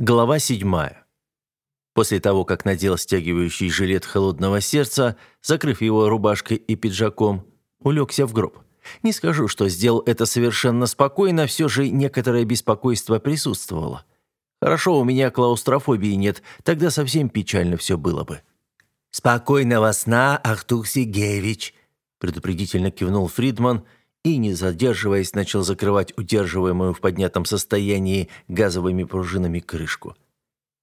Глава 7. После того, как надел стягивающий жилет холодного сердца, закрыв его рубашкой и пиджаком, улегся в гроб. Не скажу, что сделал это совершенно спокойно, все же некоторое беспокойство присутствовало. Хорошо, у меня клаустрофобии нет, тогда совсем печально все было бы. «Спокойного сна, Ахтук Сигевич!» предупредительно кивнул Фридман – и, не задерживаясь, начал закрывать удерживаемую в поднятом состоянии газовыми пружинами крышку.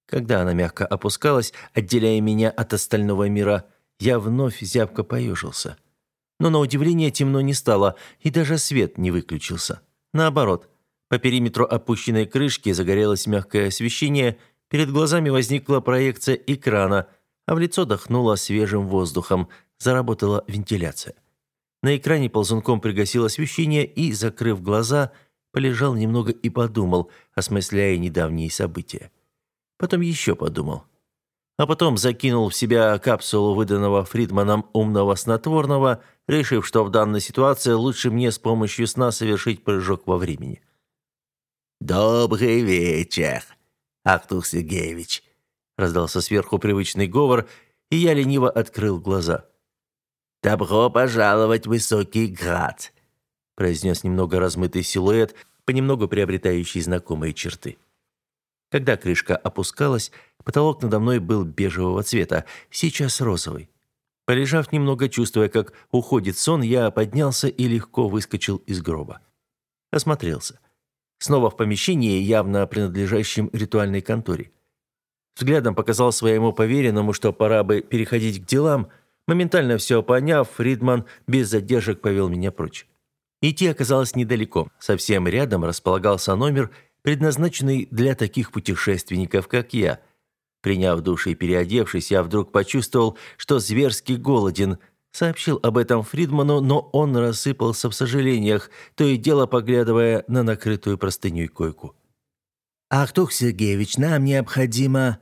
Когда она мягко опускалась, отделяя меня от остального мира, я вновь зябко поежился. Но на удивление темно не стало, и даже свет не выключился. Наоборот, по периметру опущенной крышки загорелось мягкое освещение, перед глазами возникла проекция экрана, а в лицо дохнуло свежим воздухом, заработала вентиляция. На экране ползунком пригасил освещение и, закрыв глаза, полежал немного и подумал, осмысляя недавние события. Потом еще подумал. А потом закинул в себя капсулу выданного Фридманом умного снотворного, решив, что в данной ситуации лучше мне с помощью сна совершить прыжок во времени. «Добрый вечер, Актур Сергеевич!» раздался сверху привычный говор, и я лениво открыл глаза – «Добро пожаловать в высокий град», – произнес немного размытый силуэт, понемногу приобретающий знакомые черты. Когда крышка опускалась, потолок надо мной был бежевого цвета, сейчас розовый. Полежав немного, чувствуя, как уходит сон, я поднялся и легко выскочил из гроба. Осмотрелся. Снова в помещении, явно принадлежащем ритуальной конторе. Взглядом показал своему поверенному, что пора бы переходить к делам – Моментально все поняв, Фридман без задержек повел меня прочь. Идти оказалось недалеко. Совсем рядом располагался номер, предназначенный для таких путешественников, как я. Приняв душ и переодевшись, я вдруг почувствовал, что зверски голоден. Сообщил об этом Фридману, но он рассыпался в сожалениях, то и дело поглядывая на накрытую простыню и койку. «Ахтух Сергеевич, нам необходимо...»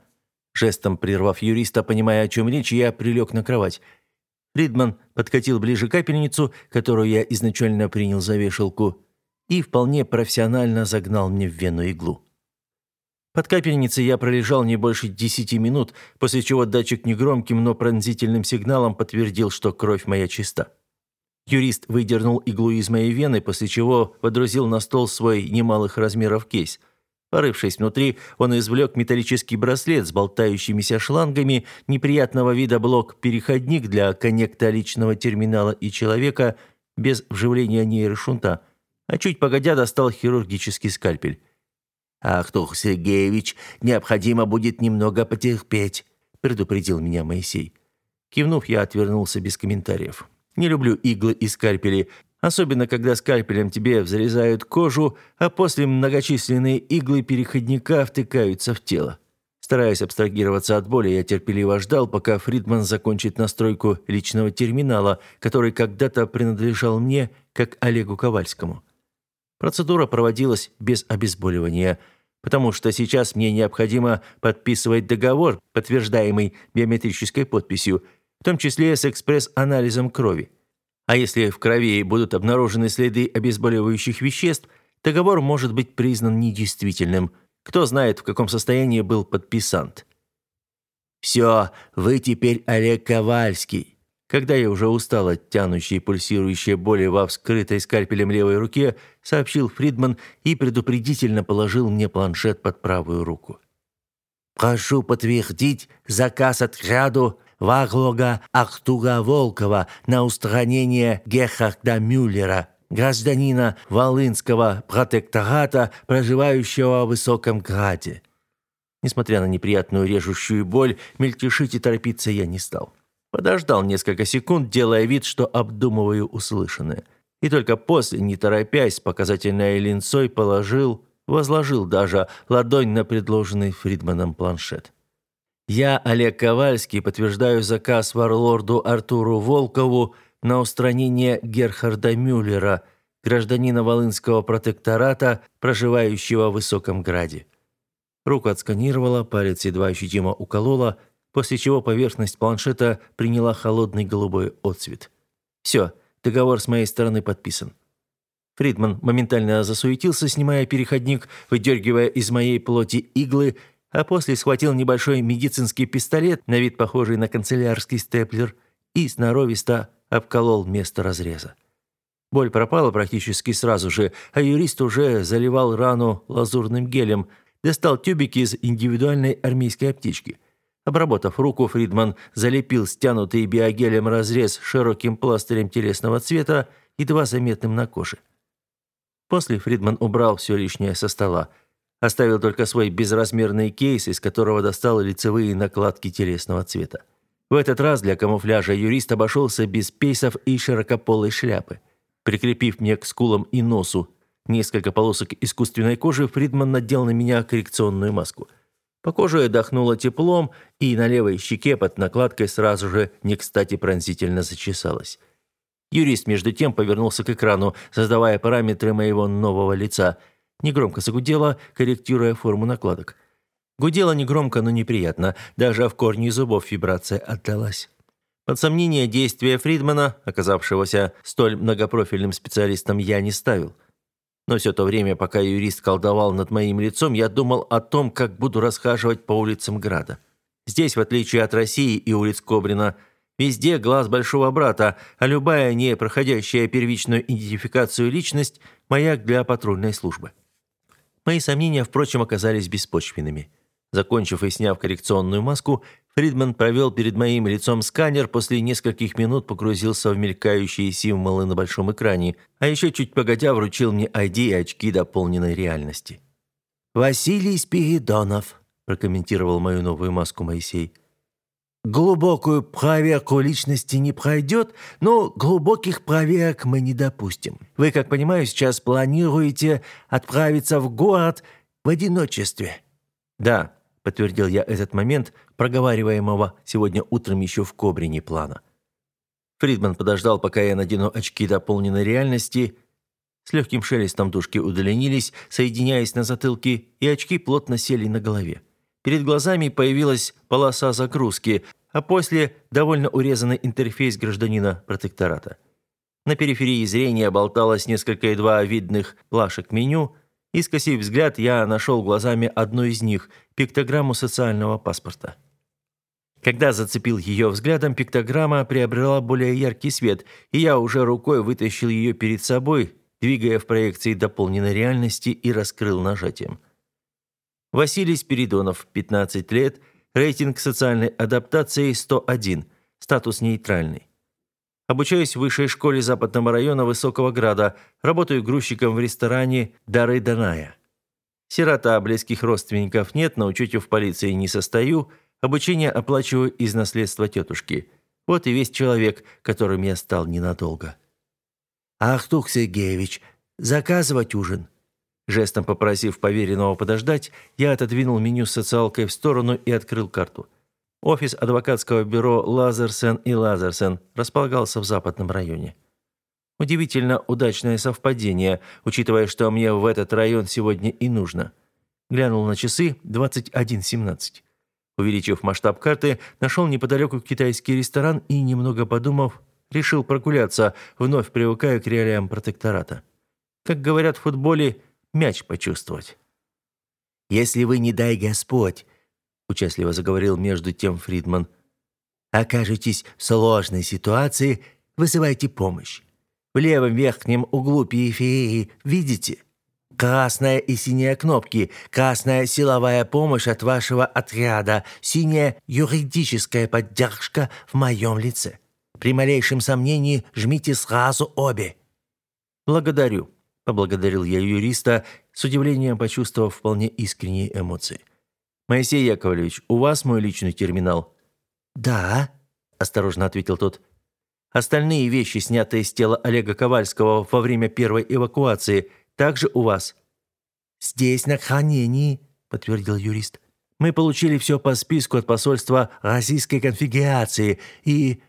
Жестом прервав юриста, понимая, о чем речь, я прилег на кровать – Ридман подкатил ближе капельницу, которую я изначально принял за вешалку, и вполне профессионально загнал мне в вену иглу. Под капельницей я пролежал не больше десяти минут, после чего датчик негромким, но пронзительным сигналом подтвердил, что кровь моя чиста. Юрист выдернул иглу из моей вены, после чего водрузил на стол свой немалых размеров кейс – Порывшись внутри, он извлек металлический браслет с болтающимися шлангами, неприятного вида блок-переходник для коннекта личного терминала и человека без вживления нейрошунта, а чуть погодя достал хирургический скальпель. «Ахтух Сергеевич, необходимо будет немного потерпеть», — предупредил меня Моисей. Кивнув, я отвернулся без комментариев. «Не люблю иглы и скальпели, Особенно, когда скальпелем тебе взрезают кожу, а после многочисленные иглы переходника втыкаются в тело. Стараясь абстрагироваться от боли, я терпеливо ждал, пока Фридман закончит настройку личного терминала, который когда-то принадлежал мне, как Олегу Ковальскому. Процедура проводилась без обезболивания, потому что сейчас мне необходимо подписывать договор, подтверждаемый биометрической подписью, в том числе с экспресс-анализом крови. А если в крови будут обнаружены следы обезболивающих веществ, договор может быть признан недействительным. Кто знает, в каком состоянии был подписант. «Все, вы теперь Олег Ковальский». Когда я уже устал от тянущей и пульсирующей боли во вскрытой скальпелем левой руке, сообщил Фридман и предупредительно положил мне планшет под правую руку. «Прошу подтвердить заказ отряду Ваглога Ахтуга Волкова на устранение Гехарда Мюллера, гражданина Волынского протектората, проживающего в Высоком Граде. Несмотря на неприятную режущую боль, мельтешить и торопиться я не стал. Подождал несколько секунд, делая вид, что обдумываю услышанное. И только после, не торопясь, показательной линцой положил, возложил даже ладонь на предложенный Фридманом планшет. Я, Олег Ковальский, подтверждаю заказ варлорду Артуру Волкову на устранение Герхарда Мюллера, гражданина Волынского протектората, проживающего в Высоком Граде. Руку отсканировала, палец едва ощутимо уколола, после чего поверхность планшета приняла холодный голубой отцвет. «Все, договор с моей стороны подписан». Фридман моментально засуетился, снимая переходник, выдергивая из моей плоти иглы – а после схватил небольшой медицинский пистолет, на вид похожий на канцелярский степлер, и сноровисто обколол место разреза. Боль пропала практически сразу же, а юрист уже заливал рану лазурным гелем, достал тюбики из индивидуальной армейской аптечки. Обработав руку, Фридман залепил стянутый биогелем разрез широким пластырем телесного цвета, едва заметным на коже. После Фридман убрал все лишнее со стола – Оставил только свой безразмерный кейс, из которого достал лицевые накладки телесного цвета. В этот раз для камуфляжа юрист обошелся без пейсов и широкополой шляпы. Прикрепив мне к скулам и носу несколько полосок искусственной кожи, Фридман надел на меня коррекционную маску. По коже отдохнуло теплом, и на левой щеке под накладкой сразу же не кстати пронзительно зачесалось. Юрист, между тем, повернулся к экрану, создавая параметры моего нового лица – Негромко загудела, корректируя форму накладок. Гудела негромко, но неприятно. Даже в корне зубов вибрация отдалась. Под сомнение действия Фридмана, оказавшегося столь многопрофильным специалистом, я не ставил. Но все то время, пока юрист колдовал над моим лицом, я думал о том, как буду расхаживать по улицам Града. Здесь, в отличие от России и улиц Кобрина, везде глаз большого брата, а любая не проходящая первичную идентификацию личность – маяк для патрульной службы мои сомнения, впрочем, оказались беспочвенными. Закончив и сняв коррекционную маску, Фридман провел перед моим лицом сканер, после нескольких минут погрузился в мелькающие символы на большом экране, а еще чуть погодя вручил мне ID и очки дополненной реальности. «Василий Спиридонов», – прокомментировал мою новую маску Моисей – Глубокую проверку личности не пройдет, но глубоких проверок мы не допустим. Вы, как понимаю, сейчас планируете отправиться в город в одиночестве». «Да», — подтвердил я этот момент проговариваемого сегодня утром еще в Кобрине плана. Фридман подождал, пока я надену очки дополненной реальности. С легким шелестом дужки удлинились, соединяясь на затылке, и очки плотно сели на голове. Перед глазами появилась полоса загрузки, а после довольно урезанный интерфейс гражданина протектората. На периферии зрения болталось несколько едва видных плашек меню. и, скосив взгляд, я нашел глазами одну из них – пиктограмму социального паспорта. Когда зацепил ее взглядом, пиктограмма приобрела более яркий свет, и я уже рукой вытащил ее перед собой, двигая в проекции дополненной реальности и раскрыл нажатием. Василий Спиридонов, 15 лет, рейтинг социальной адаптации 101, статус нейтральный. Обучаюсь в высшей школе западного района Высокого Града, работаю грузчиком в ресторане «Дары Даная». Сирота, близких родственников нет, на учете в полиции не состою, обучение оплачиваю из наследства тетушки. Вот и весь человек, которым я стал ненадолго. «Ахтух Сергеевич, заказывать ужин?» Жестом попросив поверенного подождать, я отодвинул меню с социалкой в сторону и открыл карту. Офис адвокатского бюро «Лазерсен и Лазерсен» располагался в западном районе. Удивительно удачное совпадение, учитывая, что мне в этот район сегодня и нужно. Глянул на часы 21.17. Увеличив масштаб карты, нашел неподалеку китайский ресторан и, немного подумав, решил прогуляться, вновь привыкая к реалиям протектората. Как говорят в футболе, мяч почувствовать. «Если вы, не дай Господь», — участливо заговорил между тем Фридман, «окажетесь в сложной ситуации, вызывайте помощь. В левом верхнем углу периферии видите? Красная и синяя кнопки, красная силовая помощь от вашего отряда, синяя юридическая поддержка в моем лице. При малейшем сомнении жмите сразу обе». «Благодарю», Поблагодарил я юриста, с удивлением почувствовав вполне искренние эмоции. «Моисей Яковлевич, у вас мой личный терминал?» «Да», – осторожно ответил тот. «Остальные вещи, снятые с тела Олега Ковальского во время первой эвакуации, также у вас?» «Здесь, на хранении», – подтвердил юрист. «Мы получили все по списку от посольства Российской конфигурации и...»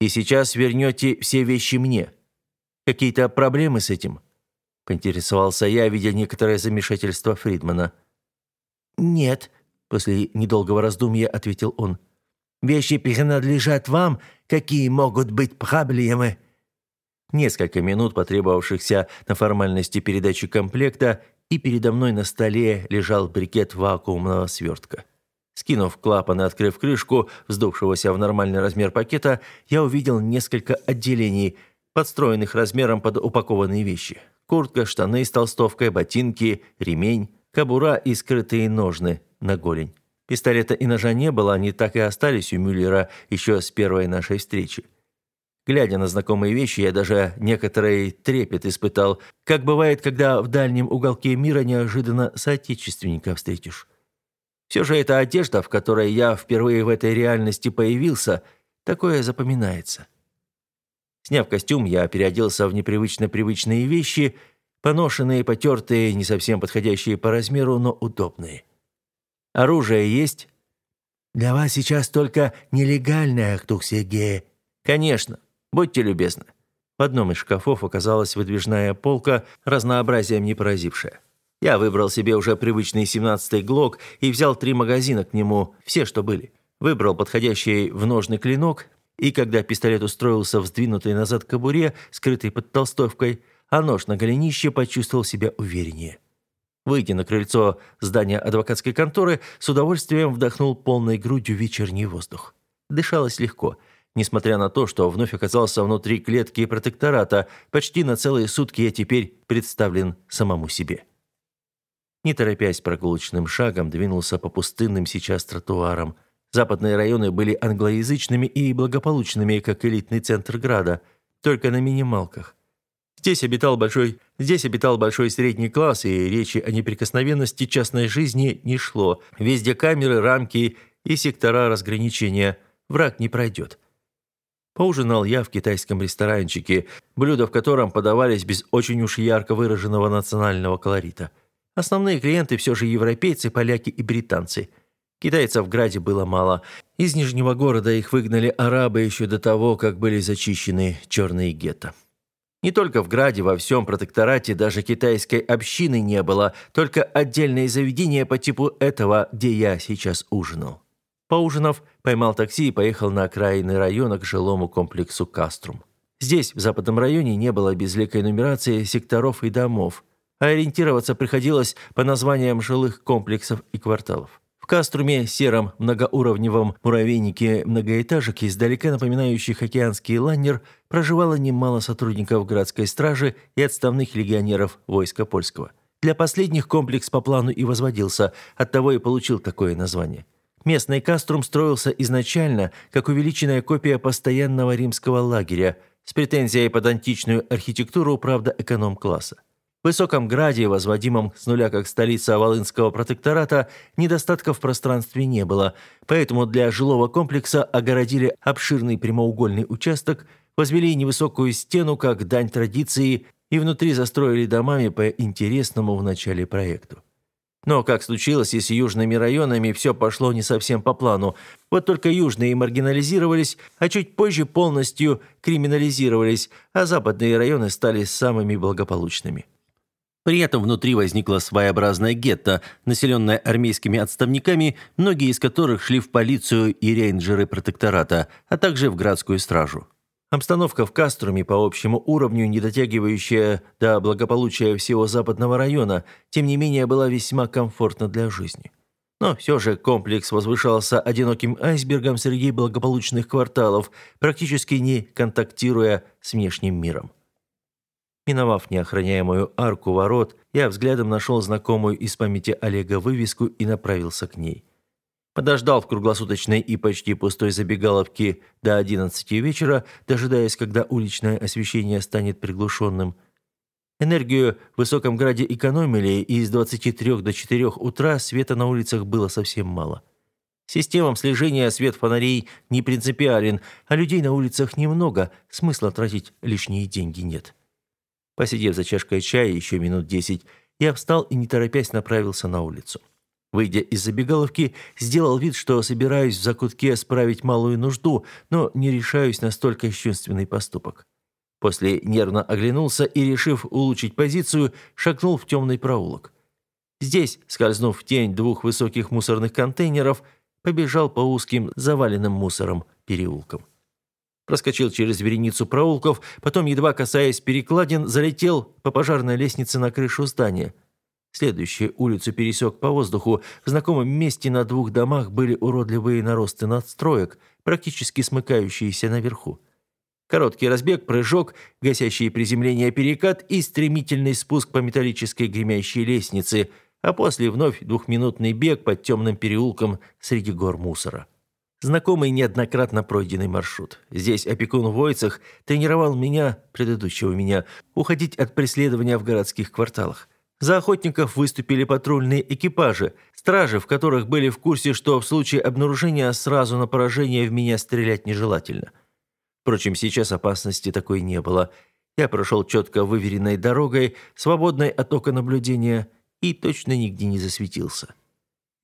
«И сейчас вернете все вещи мне. Какие-то проблемы с этим?» – поинтересовался я, видя некоторое замешательство Фридмана. «Нет», – после недолгого раздумья ответил он. «Вещи принадлежат вам, какие могут быть проблемы». Несколько минут, потребовавшихся на формальности передачи комплекта, и передо мной на столе лежал брикет вакуумного свертка. Скинув клапан и открыв крышку, вздувшегося в нормальный размер пакета, я увидел несколько отделений, подстроенных размером под упакованные вещи – куртка, штаны с толстовкой, ботинки, ремень, кобура и скрытые ножны на голень. Пистолета и ножа не было, они так и остались у Мюллера еще с первой нашей встречи. Глядя на знакомые вещи, я даже некоторый трепет испытал, как бывает, когда в дальнем уголке мира неожиданно соотечественника встретишь. Все же эта одежда, в которой я впервые в этой реальности появился, такое запоминается. Сняв костюм, я переоделся в непривычно привычные вещи, поношенные, потертые, не совсем подходящие по размеру, но удобные. Оружие есть? Для вас сейчас только нелегальное, Актук Сергея. Конечно. Будьте любезны. В одном из шкафов оказалась выдвижная полка, разнообразием не поразившая. Я выбрал себе уже привычный семнадцатый ГЛОК и взял три магазина к нему, все, что были. Выбрал подходящий в ножный клинок, и когда пистолет устроился в сдвинутой назад кобуре, скрытой под толстовкой, а нож на голенище почувствовал себя увереннее. Выйдя на крыльцо здания адвокатской конторы, с удовольствием вдохнул полной грудью вечерний воздух. Дышалось легко, несмотря на то, что вновь оказался внутри клетки протектората, почти на целые сутки я теперь представлен самому себе. Не торопясь прогулочным шагом, двинулся по пустынным сейчас тротуарам, Западные районы были англоязычными и благополучными, как элитный центр града, только на минималках. Здесь обитал большой, здесь обитал большой средний класс, и речи о неприкосновенности частной жизни не шло. Везде камеры, рамки и сектора разграничения. Враг не пройдет. Поужинал я в китайском ресторанчике, блюда в котором подавались без очень уж ярко выраженного национального колорита. Основные клиенты все же европейцы, поляки и британцы – Китайцев в Граде было мало. Из Нижнего города их выгнали арабы еще до того, как были зачищены черные гетто. Не только в Граде, во всем протекторате даже китайской общины не было, только отдельные заведения по типу этого, где я сейчас ужинал. Поужинав, поймал такси и поехал на окраины района к жилому комплексу «Каструм». Здесь, в западном районе, не было безликой нумерации секторов и домов, а ориентироваться приходилось по названиям жилых комплексов и кварталов. В Каструме, сером многоуровневом муравейнике многоэтажек, издалека напоминающих океанский лайнер, проживало немало сотрудников городской стражи и отставных легионеров войска польского. Для последних комплекс по плану и возводился, оттого и получил такое название. Местный Каструм строился изначально как увеличенная копия постоянного римского лагеря с претензией под античную архитектуру, правда, эконом-класса. В высоком граде, возводимом с нуля как столица Волынского протектората, недостатка в пространстве не было, поэтому для жилого комплекса огородили обширный прямоугольный участок, возвели невысокую стену как дань традиции и внутри застроили домами по интересному в начале проекту. Но как случилось и с южными районами, все пошло не совсем по плану. Вот только южные маргинализировались, а чуть позже полностью криминализировались, а западные районы стали самыми благополучными. При этом внутри возникла своеобразная гетто, населенная армейскими отставниками, многие из которых шли в полицию и рейнджеры протектората, а также в градскую стражу. Обстановка в Каструме по общему уровню, не дотягивающая до благополучия всего западного района, тем не менее была весьма комфортна для жизни. Но все же комплекс возвышался одиноким айсбергом среди благополучных кварталов, практически не контактируя с внешним миром. Миновав неохраняемую арку ворот, я взглядом нашел знакомую из памяти Олега вывеску и направился к ней. Подождал в круглосуточной и почти пустой забегаловке до 11 вечера, дожидаясь, когда уличное освещение станет приглушенным. Энергию в Высоком Граде экономили, и с 23 до 4 утра света на улицах было совсем мало. Системам слежения свет фонарей не принципиален, а людей на улицах немного, смысла тратить лишние деньги нет. Посидев за чашкой чая еще минут десять, я встал и, не торопясь, направился на улицу. Выйдя из забегаловки, сделал вид, что собираюсь в закутке справить малую нужду, но не решаюсь на столько кощунственный поступок. После нервно оглянулся и, решив улучшить позицию, шагнул в темный проулок. Здесь, скользнув в тень двух высоких мусорных контейнеров, побежал по узким, заваленным мусором переулкам проскочил через вереницу проулков, потом, едва касаясь перекладин, залетел по пожарной лестнице на крышу здания. Следующую улицу пересек по воздуху. В знакомом месте на двух домах были уродливые наросты надстроек, практически смыкающиеся наверху. Короткий разбег, прыжок, гасящие приземление перекат и стремительный спуск по металлической гремящей лестнице, а после вновь двухминутный бег под темным переулком среди гор мусора. Знакомый неоднократно пройденный маршрут. Здесь опекун Войцах тренировал меня, предыдущего меня, уходить от преследования в городских кварталах. За охотников выступили патрульные экипажи, стражи, в которых были в курсе, что в случае обнаружения сразу на поражение в меня стрелять нежелательно. Впрочем, сейчас опасности такой не было. Я прошел четко выверенной дорогой, свободной от ока наблюдения, и точно нигде не засветился.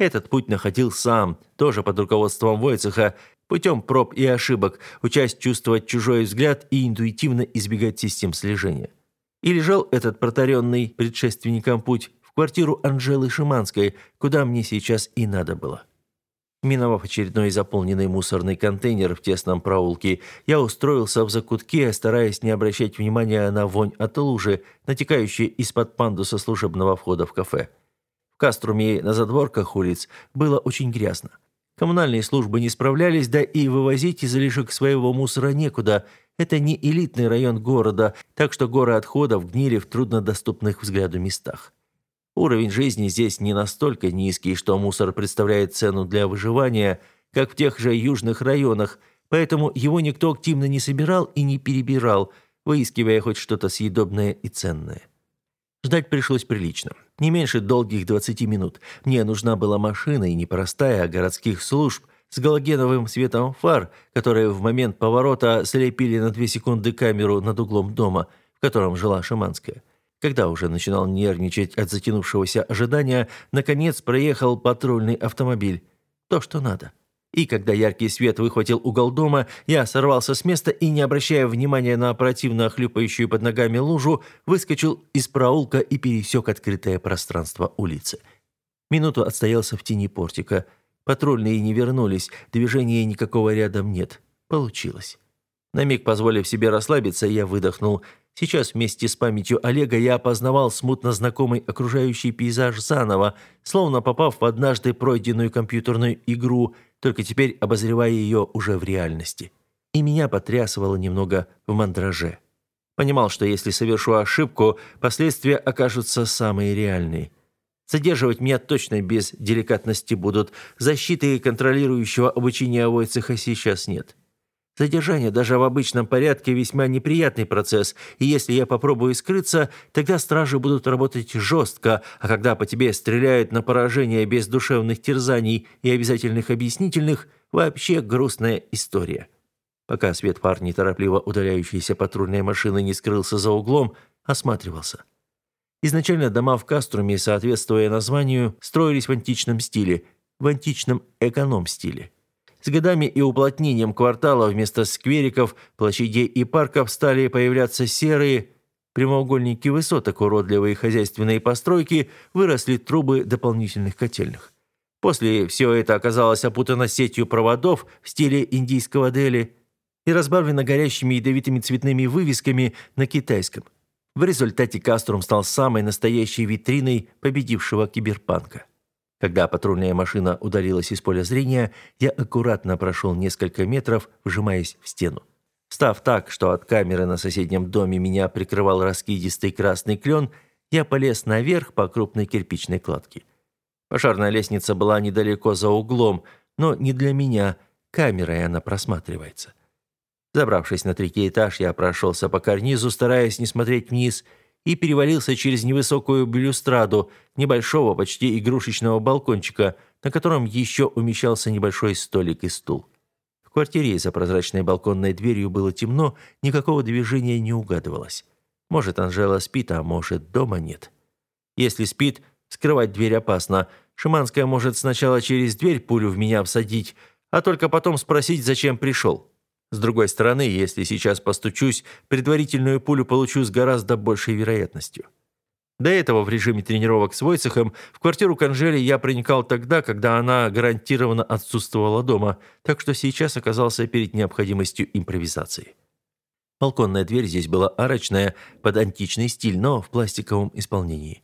Этот путь находил сам, тоже под руководством Войцеха, путем проб и ошибок, учась чувствовать чужой взгляд и интуитивно избегать систем слежения. И лежал этот протаренный предшественником путь в квартиру Анжелы Шиманской, куда мне сейчас и надо было. Миновав очередной заполненный мусорный контейнер в тесном проулке, я устроился в закутке, стараясь не обращать внимания на вонь от лужи, натекающей из-под пандуса служебного входа в кафе. Каструме на задворках улиц было очень грязно. Коммунальные службы не справлялись, да и вывозить излишек своего мусора некуда. Это не элитный район города, так что горы отходов гнили в труднодоступных взгляду местах. Уровень жизни здесь не настолько низкий, что мусор представляет цену для выживания, как в тех же южных районах, поэтому его никто активно не собирал и не перебирал, выискивая хоть что-то съедобное и ценное. Ждать пришлось прилично не меньше долгих 20 минут. Мне нужна была машина, и не простая, а городских служб, с галогеновым светом фар, которые в момент поворота слепили на две секунды камеру над углом дома, в котором жила Шаманская. Когда уже начинал нервничать от затянувшегося ожидания, наконец проехал патрульный автомобиль. То, что надо. И когда яркий свет выхватил угол дома, я сорвался с места и, не обращая внимания на противно хлюпающую под ногами лужу, выскочил из проулка и пересек открытое пространство улицы. Минуту отстоялся в тени портика. Патрульные не вернулись, движения никакого рядом нет. Получилось. На миг позволив себе расслабиться, я выдохнул. Сейчас вместе с памятью Олега я опознавал смутно знакомый окружающий пейзаж заново, словно попав в однажды пройденную компьютерную игру – только теперь обозревая ее уже в реальности. И меня потрясывало немного в мандраже. Понимал, что если совершу ошибку, последствия окажутся самые реальные. Задерживать меня точно без деликатности будут. Защиты и контролирующего обучения Войцеха сейчас нет. Задержание даже в обычном порядке весьма неприятный процесс, и если я попробую скрыться, тогда стражи будут работать жестко, а когда по тебе стреляют на поражение без душевных терзаний и обязательных объяснительных, вообще грустная история. Пока свет фар неторопливо удаляющейся патрульной машины не скрылся за углом, осматривался. Изначально дома в Каструме, соответствуя названию, строились в античном стиле, в античном эконом-стиле. С годами и уплотнением квартала вместо сквериков, площадей и парков стали появляться серые прямоугольники высоток, уродливые хозяйственные постройки, выросли трубы дополнительных котельных. После все это оказалось опутано сетью проводов в стиле индийского Дели и разбавлено горящими ядовитыми цветными вывесками на китайском. В результате Каструм стал самой настоящей витриной победившего киберпанка. Когда патрульная машина удалилась из поля зрения, я аккуратно прошел несколько метров, вжимаясь в стену. Став так, что от камеры на соседнем доме меня прикрывал раскидистый красный клен, я полез наверх по крупной кирпичной кладке. Пожарная лестница была недалеко за углом, но не для меня, камерой она просматривается. Забравшись на третий этаж, я прошелся по карнизу, стараясь не смотреть вниз – и перевалился через невысокую балюстраду небольшого, почти игрушечного балкончика, на котором еще умещался небольшой столик и стул. В квартире за прозрачной балконной дверью было темно, никакого движения не угадывалось. Может, Анжела спит, а может, дома нет. Если спит, скрывать дверь опасно. Шиманская может сначала через дверь пулю в меня всадить, а только потом спросить, зачем пришел. С другой стороны, если сейчас постучусь, предварительную пулю получу с гораздо большей вероятностью. До этого в режиме тренировок с Войцехом в квартиру Канжели я проникал тогда, когда она гарантированно отсутствовала дома, так что сейчас оказался перед необходимостью импровизации. Балконная дверь здесь была арочная, под античный стиль, но в пластиковом исполнении.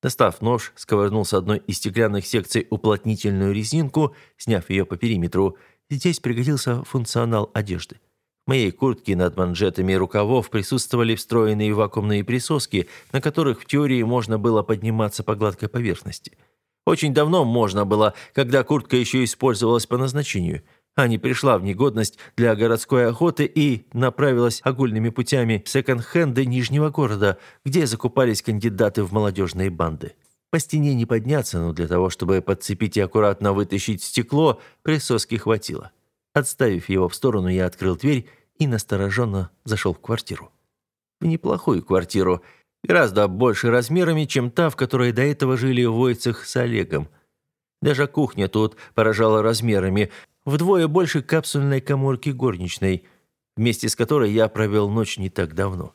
Достав нож, сковырнул с одной из стеклянных секций уплотнительную резинку, сняв ее по периметру – Здесь пригодился функционал одежды. В моей куртке над манжетами и рукавов присутствовали встроенные вакуумные присоски, на которых в теории можно было подниматься по гладкой поверхности. Очень давно можно было, когда куртка еще использовалась по назначению, а не пришла в негодность для городской охоты и направилась огульными путями в секонд-хенды Нижнего города, где закупались кандидаты в молодежные банды. По стене не подняться, но для того, чтобы подцепить и аккуратно вытащить стекло, присоски хватило. Отставив его в сторону, я открыл дверь и настороженно зашел в квартиру. В неплохую квартиру, гораздо больше размерами, чем та, в которой до этого жили войцах с Олегом. Даже кухня тут поражала размерами, вдвое больше капсульной коморки горничной, вместе с которой я провел ночь не так давно.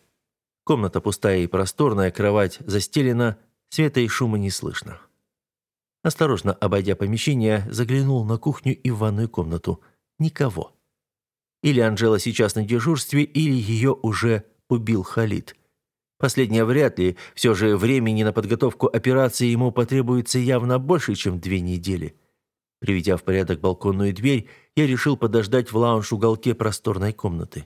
Комната пустая и просторная, кровать застелена, Света и шума не слышно. Осторожно обойдя помещение, заглянул на кухню и в ванную комнату. Никого. Или Анжела сейчас на дежурстве, или ее уже убил Халид. Последнее вряд ли. Все же времени на подготовку операции ему потребуется явно больше, чем две недели. Приведя в порядок балконную дверь, я решил подождать в лаунж-уголке просторной комнаты.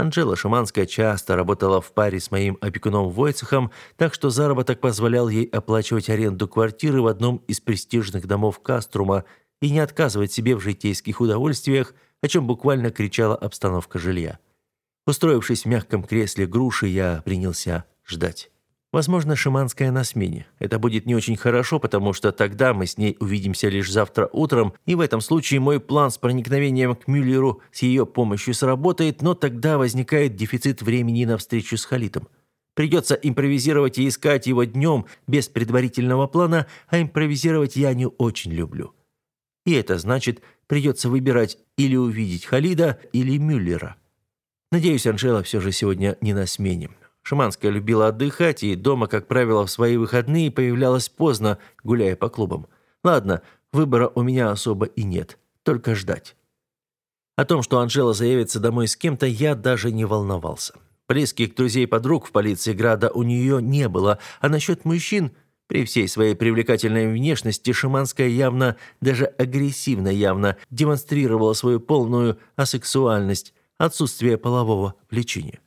Анжела Шиманская часто работала в паре с моим опекуном Войцехом, так что заработок позволял ей оплачивать аренду квартиры в одном из престижных домов Каструма и не отказывать себе в житейских удовольствиях, о чем буквально кричала обстановка жилья. Устроившись в мягком кресле груши, я принялся ждать. Возможно, шаманская на смене. Это будет не очень хорошо, потому что тогда мы с ней увидимся лишь завтра утром, и в этом случае мой план с проникновением к Мюллеру с ее помощью сработает, но тогда возникает дефицит времени на встречу с Халитом. Придется импровизировать и искать его днем без предварительного плана, а импровизировать я не очень люблю. И это значит, придется выбирать или увидеть Халида, или Мюллера. Надеюсь, Анжела все же сегодня не на смене. Шиманская любила отдыхать и дома, как правило, в свои выходные появлялась поздно, гуляя по клубам. Ладно, выбора у меня особо и нет, только ждать. О том, что Анжела заявится домой с кем-то, я даже не волновался. Близких друзей-подруг в полиции Града у нее не было, а насчет мужчин, при всей своей привлекательной внешности, Шиманская явно, даже агрессивно явно, демонстрировала свою полную асексуальность, отсутствие полового влечения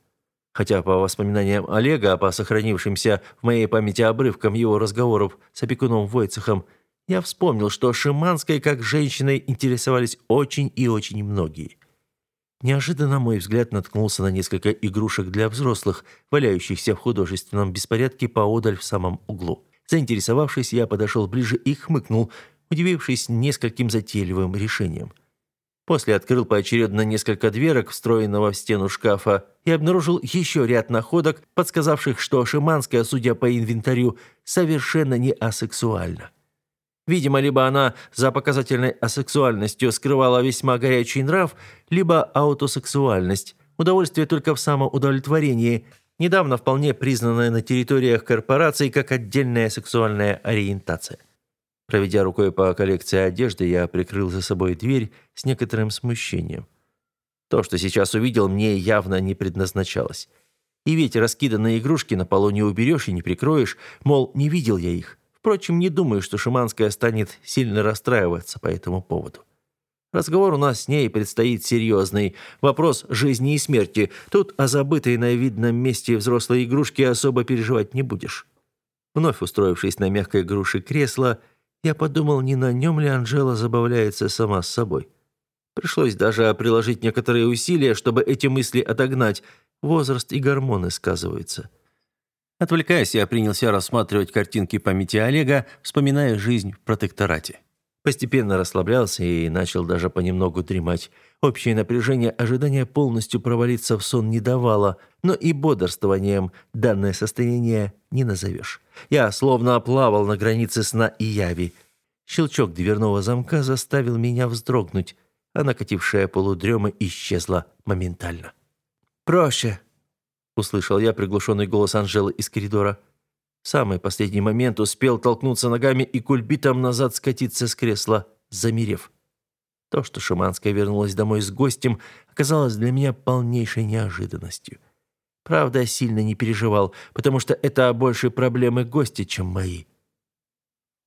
хотя по воспоминаниям Олега, по сохранившимся в моей памяти обрывкам его разговоров с опекуном Войцехом, я вспомнил, что Шиманской как женщиной интересовались очень и очень многие. Неожиданно мой взгляд наткнулся на несколько игрушек для взрослых, валяющихся в художественном беспорядке поодаль в самом углу. Заинтересовавшись, я подошел ближе и хмыкнул, удивившись нескольким затейливым решением – После открыл поочередно несколько дверок, встроенного в стену шкафа, и обнаружил еще ряд находок, подсказавших, что Шиманская, судя по инвентарю, совершенно не асексуальна. Видимо, либо она за показательной асексуальностью скрывала весьма горячий нрав, либо аутосексуальность, удовольствие только в самоудовлетворении, недавно вполне признанная на территориях корпораций как отдельная сексуальная ориентация. Проведя рукой по коллекции одежды, я прикрыл за собой дверь с некоторым смущением. То, что сейчас увидел, мне явно не предназначалось. И ведь раскиданные игрушки на полу не уберешь и не прикроешь, мол, не видел я их. Впрочем, не думаю, что Шиманская станет сильно расстраиваться по этому поводу. Разговор у нас с ней предстоит серьезный. Вопрос жизни и смерти. Тут о забытой на видном месте взрослой игрушке особо переживать не будешь. Вновь устроившись на мягкой груши кресла, я подумал, не на нем ли Анжела забавляется сама с собой. Пришлось даже приложить некоторые усилия, чтобы эти мысли отогнать. Возраст и гормоны сказываются. Отвлекаясь, я принялся рассматривать картинки памяти Олега, вспоминая жизнь в протекторате. Постепенно расслаблялся и начал даже понемногу дремать. Общее напряжение ожидания полностью провалиться в сон не давало, но и бодрствованием данное состояние не назовешь. Я словно оплавал на границе сна и яви. Щелчок дверного замка заставил меня вздрогнуть, а накатившая полудрема исчезла моментально. «Проще!» — услышал я приглушенный голос Анжелы из коридора. «Проще!» Самый последний момент успел толкнуться ногами и кульбитом назад скатиться с кресла, замерев. То, что Шиманская вернулась домой с гостем, оказалось для меня полнейшей неожиданностью. Правда, я сильно не переживал, потому что это больше проблемы гостя, чем мои.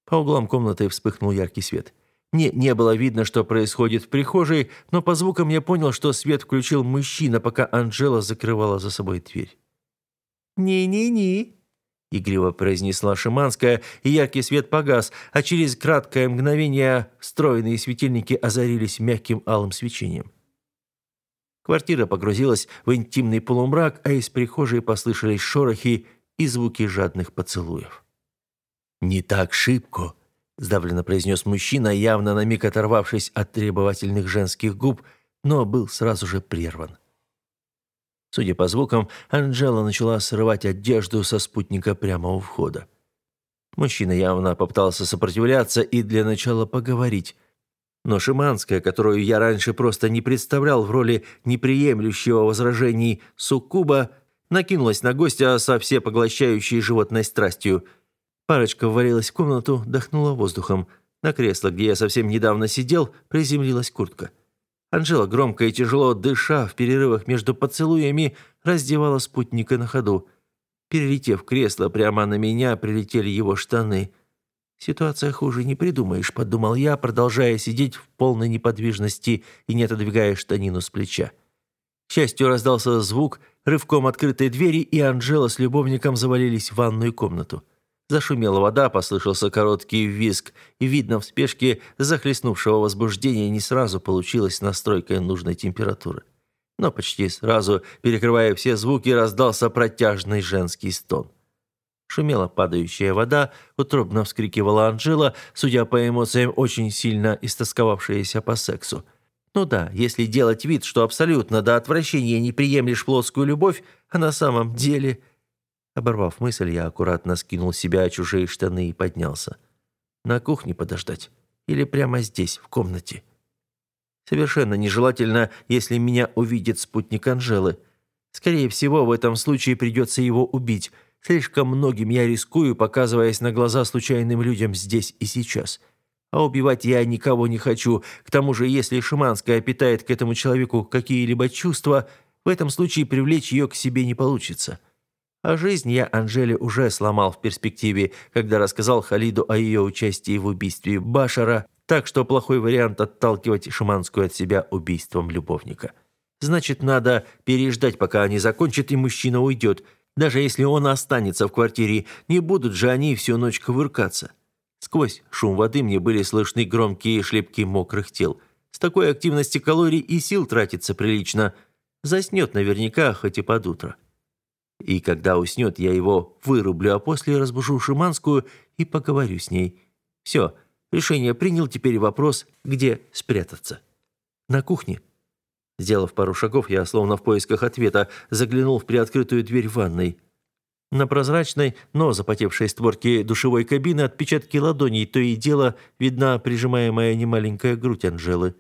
По углам комнаты вспыхнул яркий свет. Мне не было видно, что происходит в прихожей, но по звукам я понял, что свет включил мужчина, пока Анжела закрывала за собой дверь. «Ни-ни-ни», — игриво произнесла Шиманская, и яркий свет погас, а через краткое мгновение встроенные светильники озарились мягким алым свечением. Квартира погрузилась в интимный полумрак, а из прихожей послышались шорохи и звуки жадных поцелуев. «Не так шибко», — сдавленно произнес мужчина, явно на миг оторвавшись от требовательных женских губ, но был сразу же прерван. Судя по звукам, Анжела начала срывать одежду со спутника прямо у входа. Мужчина явно попытался сопротивляться и для начала поговорить. Но Шиманская, которую я раньше просто не представлял в роли неприемлющего возражений суккуба, накинулась на гостя со всепоглощающей животной страстью. Парочка ввалилась в комнату, дохнула воздухом. На кресло, где я совсем недавно сидел, приземлилась куртка. Анжела, громко и тяжело дыша в перерывах между поцелуями, раздевала спутника на ходу. Перелетев кресло прямо на меня, прилетели его штаны. «Ситуация хуже не придумаешь», — подумал я, продолжая сидеть в полной неподвижности и не отодвигая штанину с плеча. К счастью, раздался звук рывком открытой двери, и Анжела с любовником завалились в ванную комнату. Зашумела вода, послышался короткий визг. и Видно, в спешке захлестнувшего возбуждения не сразу получилась настройка нужной температуры. Но почти сразу, перекрывая все звуки, раздался протяжный женский стон. Шумела падающая вода, утробно вскрикивала Анжела, судя по эмоциям, очень сильно истосковавшаяся по сексу. Ну да, если делать вид, что абсолютно до отвращения не приемлешь плоскую любовь, а на самом деле... Оборвав мысль, я аккуратно скинул себя чужие штаны и поднялся. На кухне подождать? Или прямо здесь, в комнате? Совершенно нежелательно, если меня увидит спутник Анжелы. Скорее всего, в этом случае придется его убить. Слишком многим я рискую, показываясь на глаза случайным людям здесь и сейчас. А убивать я никого не хочу. К тому же, если Шиманская питает к этому человеку какие-либо чувства, в этом случае привлечь ее к себе не получится. А жизнь я Анжеле уже сломал в перспективе, когда рассказал Халиду о ее участии в убийстве Башара, так что плохой вариант отталкивать Шаманскую от себя убийством любовника. Значит, надо переждать, пока они закончат, и мужчина уйдет. Даже если он останется в квартире, не будут же они всю ночь ковыркаться. Сквозь шум воды мне были слышны громкие шлепки мокрых тел. С такой активности калорий и сил тратится прилично. Заснет наверняка, хоть и под утро. И когда уснет, я его вырублю, а после разбужу Шиманскую и поговорю с ней. Все, решение принял, теперь вопрос, где спрятаться. На кухне. Сделав пару шагов, я, словно в поисках ответа, заглянул в приоткрытую дверь ванной. На прозрачной, но запотевшей створке душевой кабины отпечатки ладоней, то и дело видна прижимаемая немаленькая грудь Анжелы.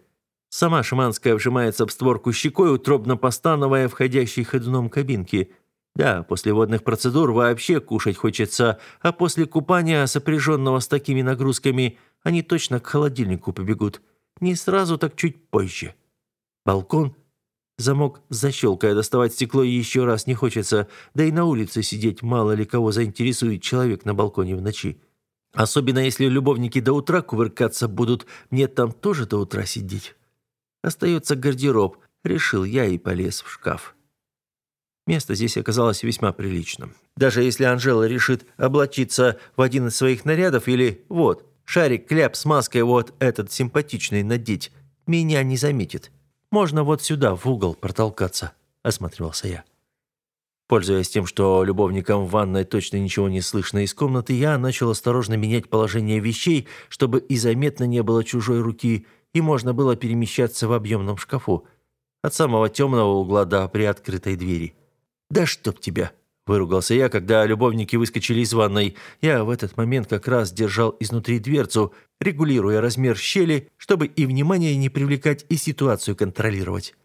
Сама Шиманская вжимается в створку щекой, утробно постановая входящей ходуном кабинки – да, после водных процедур вообще кушать хочется, а после купания, сопряженного с такими нагрузками, они точно к холодильнику побегут. Не сразу, так чуть позже. Балкон. Замок защелкая, доставать стекло еще раз не хочется, да и на улице сидеть мало ли кого заинтересует человек на балконе в ночи. Особенно если любовники до утра кувыркаться будут, мне там тоже до утра сидеть. Остается гардероб, решил я и полез в шкаф. Место здесь оказалось весьма приличным. Даже если Анжела решит облачиться в один из своих нарядов или вот, шарик, кляп с маской вот этот симпатичный надеть, меня не заметит. Можно вот сюда, в угол, протолкаться», – осматривался я. Пользуясь тем, что любовникам в ванной точно ничего не слышно из комнаты, я начал осторожно менять положение вещей, чтобы и заметно не было чужой руки, и можно было перемещаться в объемном шкафу. От самого темного угла до приоткрытой двери. «Да чтоб тебя!» – выругался я, когда любовники выскочили из ванной. Я в этот момент как раз держал изнутри дверцу, регулируя размер щели, чтобы и внимание не привлекать, и ситуацию контролировать.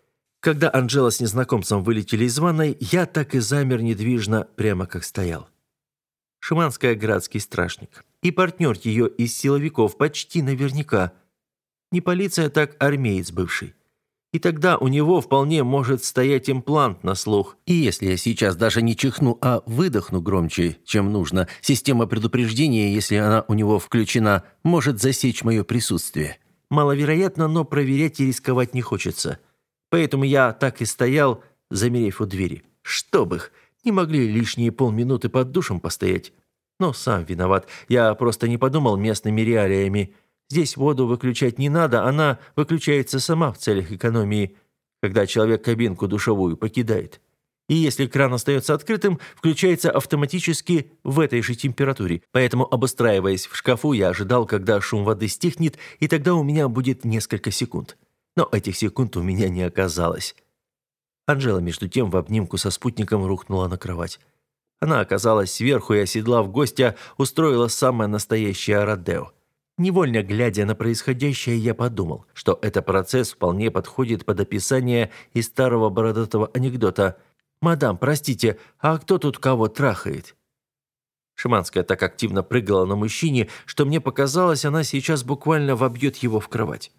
Когда Анжела с незнакомцем вылетели из ванной, я так и замер недвижно, прямо как стоял. Шиманская – градский страшник И партнер ее из силовиков почти наверняка. Не полиция, так армеец бывший. И тогда у него вполне может стоять имплант на слух. И если я сейчас даже не чихну, а выдохну громче, чем нужно, система предупреждения, если она у него включена, может засечь мое присутствие. Маловероятно, но проверять и рисковать не хочется. Поэтому я так и стоял, замерев у двери. Чтоб их, не могли лишние полминуты под душем постоять. Но сам виноват, я просто не подумал местными реалиями. Здесь воду выключать не надо, она выключается сама в целях экономии, когда человек кабинку душевую покидает. И если кран остается открытым, включается автоматически в этой же температуре. Поэтому, обустраиваясь в шкафу, я ожидал, когда шум воды стихнет, и тогда у меня будет несколько секунд. Но этих секунд у меня не оказалось. Анжела, между тем, в обнимку со спутником рухнула на кровать. Она оказалась сверху и, оседлав гостя, устроила самое настоящее родео – Невольно глядя на происходящее, я подумал, что этот процесс вполне подходит под описание из старого бородатого анекдота «Мадам, простите, а кто тут кого трахает?» Шиманская так активно прыгала на мужчине, что мне показалось, она сейчас буквально вобьет его в кровать.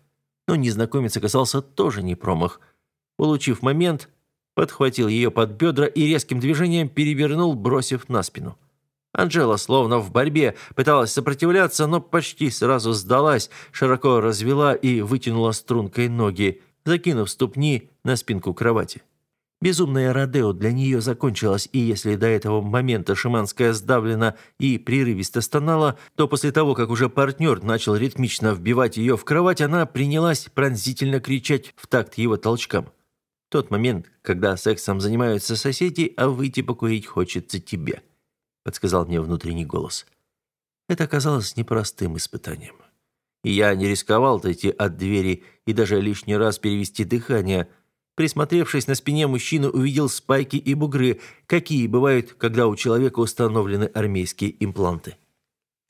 Но незнакомец оказался тоже не промах. Получив момент, подхватил ее под бедра и резким движением перевернул, бросив на спину. Анжела словно в борьбе пыталась сопротивляться, но почти сразу сдалась, широко развела и вытянула стрункой ноги, закинув ступни на спинку кровати. Безумное Родео для нее закончилось, и если до этого момента Шиманская сдавлена и прерывисто стонала, то после того, как уже партнер начал ритмично вбивать ее в кровать, она принялась пронзительно кричать в такт его толчкам. «Тот момент, когда сексом занимаются соседи, а выйти покурить хочется тебе» подсказал мне внутренний голос. Это оказалось непростым испытанием. И я не рисковал отойти от двери и даже лишний раз перевести дыхание. Присмотревшись на спине мужчины, увидел спайки и бугры, какие бывают, когда у человека установлены армейские импланты.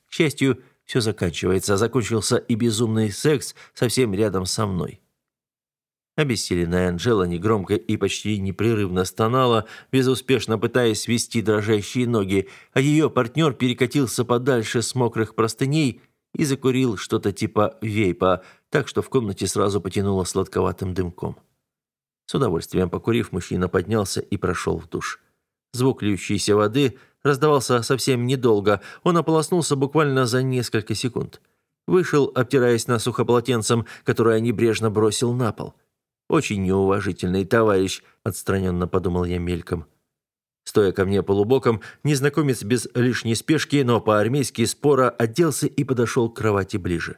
К счастью, все заканчивается. Закончился и безумный секс совсем рядом со мной. Обессиленная Анжела негромко и почти непрерывно стонала, безуспешно пытаясь свести дрожащие ноги, а ее партнер перекатился подальше с мокрых простыней и закурил что-то типа вейпа, так что в комнате сразу потянуло сладковатым дымком. С удовольствием покурив, мужчина поднялся и прошел в душ. Звук льющейся воды раздавался совсем недолго, он ополоснулся буквально за несколько секунд. Вышел, обтираясь на сухополотенцем, которое небрежно бросил на пол – очень неуважительный товарищ, отстраненно подумал я мельком. Стоя ко мне полубоком, незнакомец без лишней спешки, но по-армейски спора оделся и подошел к кровати ближе.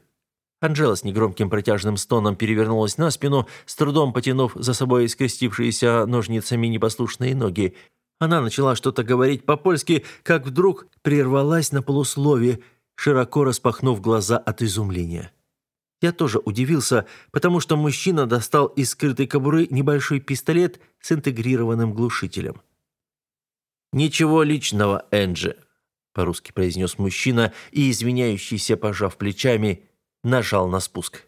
Анжела с негромким протяжным стоном перевернулась на спину, с трудом потянув за собой скрестившиеся ножницами непослушные ноги. Она начала что-то говорить по-польски, как вдруг прервалась на полуслове, широко распахнув глаза от изумления. Я тоже удивился, потому что мужчина достал из скрытой кобуры небольшой пистолет с интегрированным глушителем. «Ничего личного, Энджи», — по-русски произнес мужчина и, извиняющийся, пожав плечами, нажал на спуск.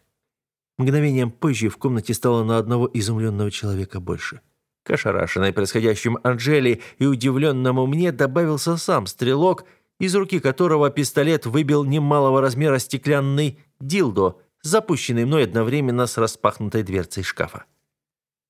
Мгновением позже в комнате стало на одного изумленного человека больше. К ошарашенной происходящим Анжели и удивленному мне добавился сам стрелок, из руки которого пистолет выбил немалого размера стеклянный дилдо — запущенный мной одновременно с распахнутой дверцей шкафа.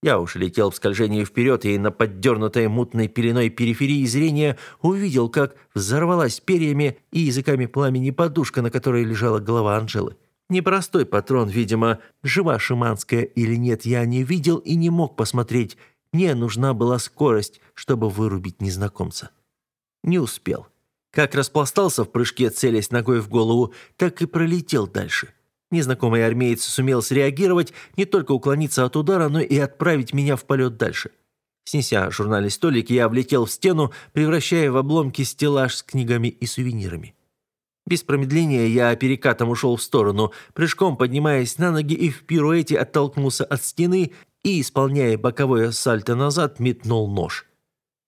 Я уж летел в скольжении вперед и на поддернутой мутной пеленой периферии зрения увидел, как взорвалась перьями и языками пламени подушка, на которой лежала голова Анжелы. Непростой патрон, видимо, жива Шиманская или нет, я не видел и не мог посмотреть. Мне нужна была скорость, чтобы вырубить незнакомца. Не успел. Как распластался в прыжке, целясь ногой в голову, так и пролетел дальше. Незнакомый армеец сумел среагировать, не только уклониться от удара, но и отправить меня в полет дальше. Снеся журнальный столик, я влетел в стену, превращая в обломки стеллаж с книгами и сувенирами. Без промедления я перекатом ушел в сторону, прыжком поднимаясь на ноги и в пируэте оттолкнулся от стены и, исполняя боковое сальто назад, метнул нож.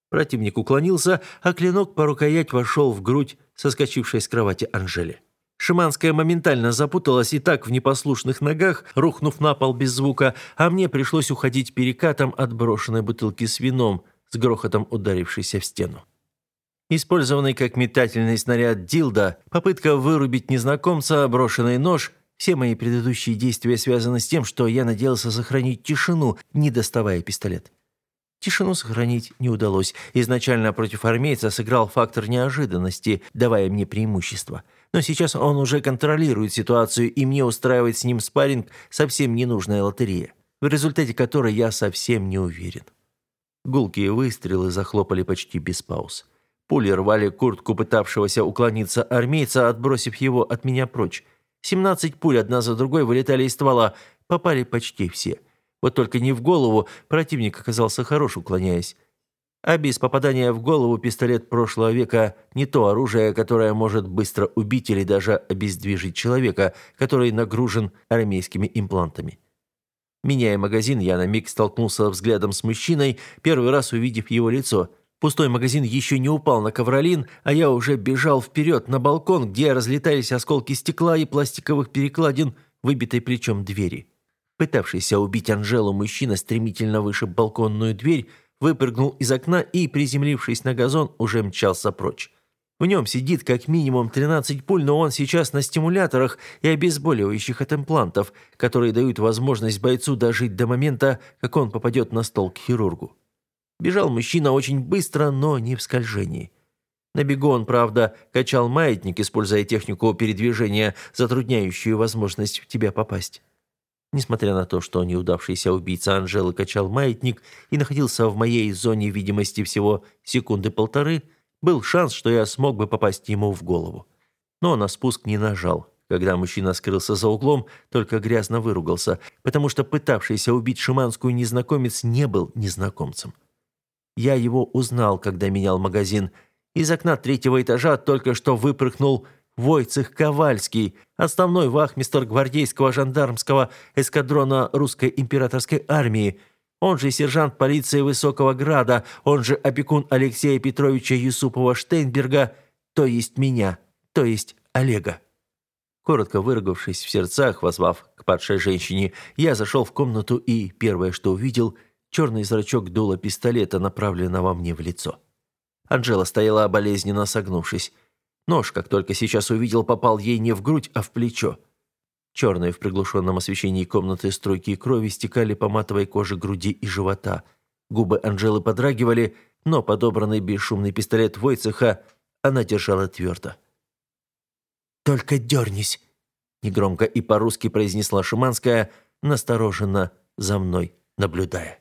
Противник уклонился, а клинок по рукоять вошел в грудь соскочившей с кровати Анжели. Шиманская моментально запуталась и так в непослушных ногах, рухнув на пол без звука, а мне пришлось уходить перекатом от брошенной бутылки с вином, с грохотом ударившейся в стену. Использованный как метательный снаряд дилда, попытка вырубить незнакомца, брошенный нож – все мои предыдущие действия связаны с тем, что я надеялся сохранить тишину, не доставая пистолет. Тишину сохранить не удалось. Изначально против армейца сыграл фактор неожиданности, давая мне преимущество – но сейчас он уже контролирует ситуацию, и мне устраивать с ним спарринг совсем ненужная лотерея, в результате которой я совсем не уверен. Гулкие выстрелы захлопали почти без пауз. Пули рвали куртку пытавшегося уклониться армейца, отбросив его от меня прочь. Семнадцать пуль одна за другой вылетали из ствола, попали почти все. Вот только не в голову, противник оказался хорош, уклоняясь. А без попадания в голову пистолет прошлого века не то оружие, которое может быстро убить или даже обездвижить человека, который нагружен армейскими имплантами. Меняя магазин, я на миг столкнулся взглядом с мужчиной, первый раз увидев его лицо. Пустой магазин еще не упал на ковролин, а я уже бежал вперед на балкон, где разлетались осколки стекла и пластиковых перекладин, выбитой плечом двери. Пытавшийся убить Анжелу мужчина стремительно вышиб балконную дверь, выпрыгнул из окна и, приземлившись на газон, уже мчался прочь. В нем сидит как минимум 13 пуль, но он сейчас на стимуляторах и обезболивающих от имплантов, которые дают возможность бойцу дожить до момента, как он попадет на стол к хирургу. Бежал мужчина очень быстро, но не в скольжении. На бегу он, правда, качал маятник, используя технику передвижения, затрудняющую возможность в тебя попасть. Несмотря на то, что неудавшийся убийца Анжелы качал маятник и находился в моей зоне видимости всего секунды-полторы, был шанс, что я смог бы попасть ему в голову. Но на спуск не нажал. Когда мужчина скрылся за углом, только грязно выругался, потому что пытавшийся убить шиманскую незнакомец не был незнакомцем. Я его узнал, когда менял магазин. Из окна третьего этажа только что выпрыгнул Войцех Ковальский, основной вахмистр гвардейского жандармского эскадрона русской императорской армии, он же сержант полиции Высокого Града, он же опекун Алексея Петровича Юсупова-Штейнберга, то есть меня, то есть Олега. Коротко выругавшись в сердцах, возвав к падшей женщине, я зашел в комнату и первое, что увидел, черный зрачок дула пистолета, направленного мне в лицо. Анжела стояла болезненно согнувшись. Нож, как только сейчас увидел, попал ей не в грудь, а в плечо. Черные в приглушенном освещении комнаты струйки крови стекали по матовой коже груди и живота. Губы Анжелы подрагивали, но подобранный бесшумный пистолет Войцеха она держала твердо. «Только дернись!» — негромко и по-русски произнесла Шиманская, настороженно за мной наблюдая.